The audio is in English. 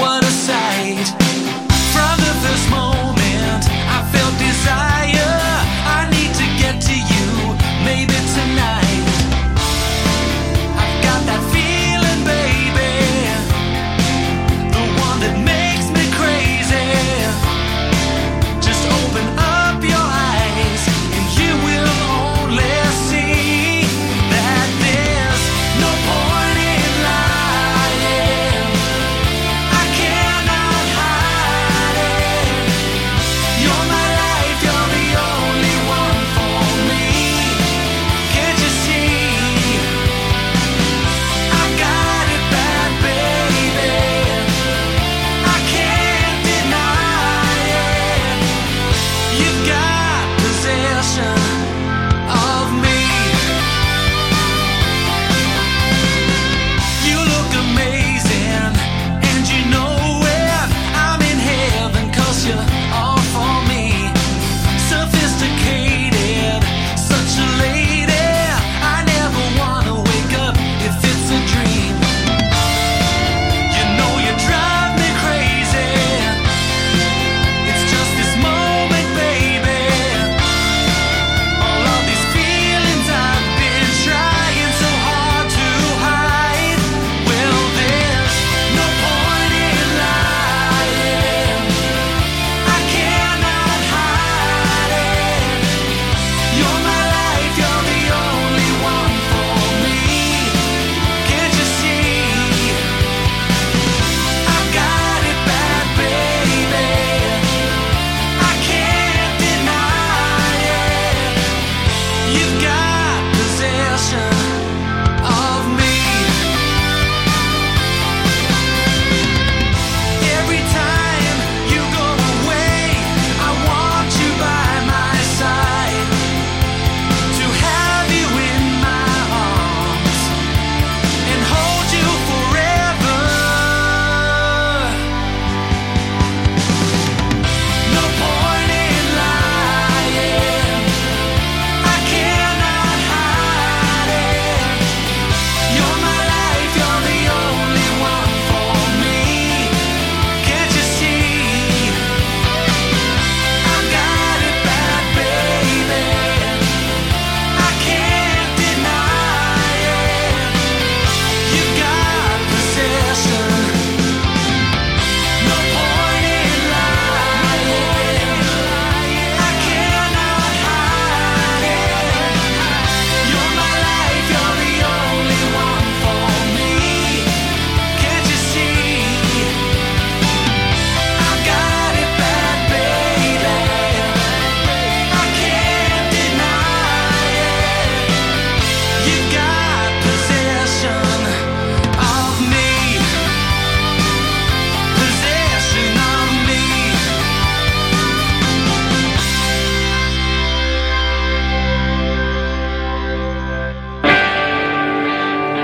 what a sight.